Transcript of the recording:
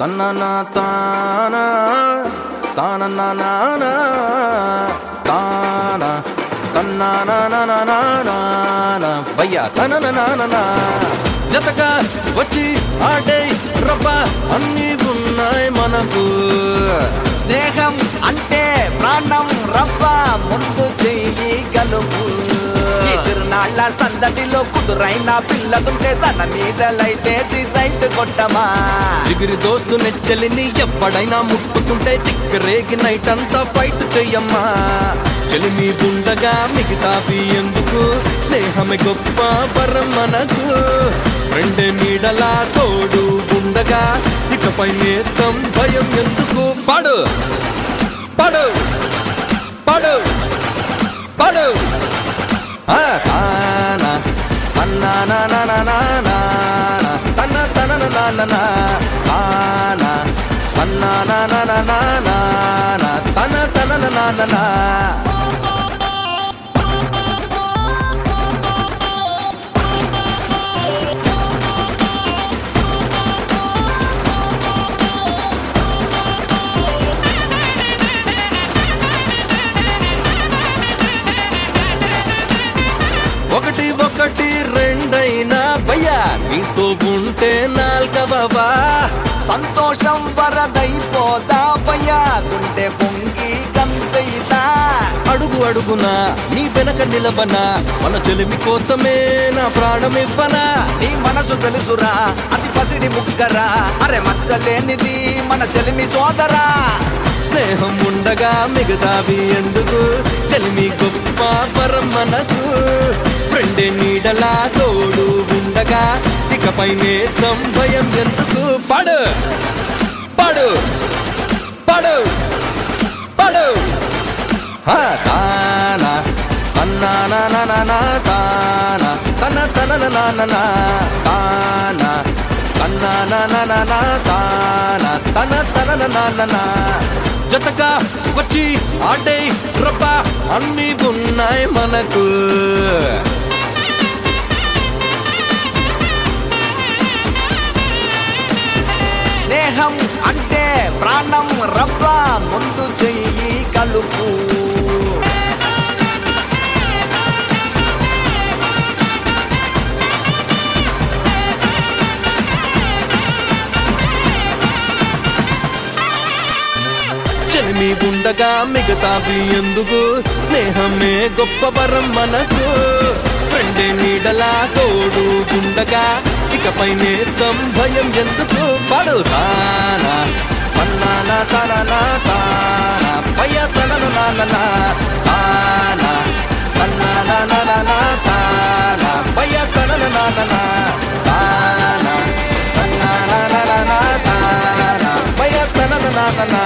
తన్న తాన తాన తాన తన్న భయ్యా తన జతగా వచ్చి ఆడే రబ్బా అన్ని ఉన్నాయి మనకు. స్నేహం అంటే ప్రాణం రబ్బ సందడిలో కుదురైన పిల్లదుంటే తన మీదలైతే సైట్ కొట్టమా? జిగిరి దోస్తు నెచ్చలిని ఎప్పుడైనా ముట్టుకుంటే దిక్కరేగి నైట్ అంతా ఫైట్ చెయ్యమ్మా. చెలి మీదుండగా మిగతా ఎందుకు? స్నేహమే గొప్ప వరం మనకు. ఫ్రెండ్ నీడలా తోడు ఉండగా ఇకపై నేస్తం భయం ఎందుకు? పడు! పడు! పడు! పడు! తాన అన్నా నీతో ఉంటే నాల్గవా సంతోషం వరదైపోదా భయ్యా? గుండె పొంగి గంతైతా అడుగు అడుగునా నీ వెనక నిలబనా మన చెలిమి కోసమే నా ప్రాణం ఇవ్వనా నీ మనసు తెలుసురా అది పసిడి ముగ్గరా అరే మచ్చలేనిది మన చెలిమి సోదరా. స్నేహం ఉండగా మిగతావి ఎందుకు? చెలిమి గొప్ప పరం మనకు. ఫ్రెండ్ నీడలా తోడు ఉండగా ఇకపై నేస్తం భయం ఎందుకు పడు పడు పడు పడు తానా అన్నా నా నా నా నా తన తన నా నా నా నా తాన నా నా నా నా తన తన నా నా జతగా వచ్చి ఆడే రబ్బా అన్ని ఉన్నాయి మనకు ప్రాణం అంటే ప్రాణం రవ్వ ముందు చెయ్యి కలుపు. చెలిమి ఉండగా మిగతావి ఎందుకు? స్నేహమే గొప్ప వరం మనకు. ఫ్రెండే నీడలా తోడు గుండగా ఇకపై నేస్తం భయం ఎందుకు? పడుతానా పన్నానా తననా తానా పయ తనను నానా తానా పన్నానా నానా తానా పయ తనను నానా తానా పన్నానా నానా తానా పయ తనను నానా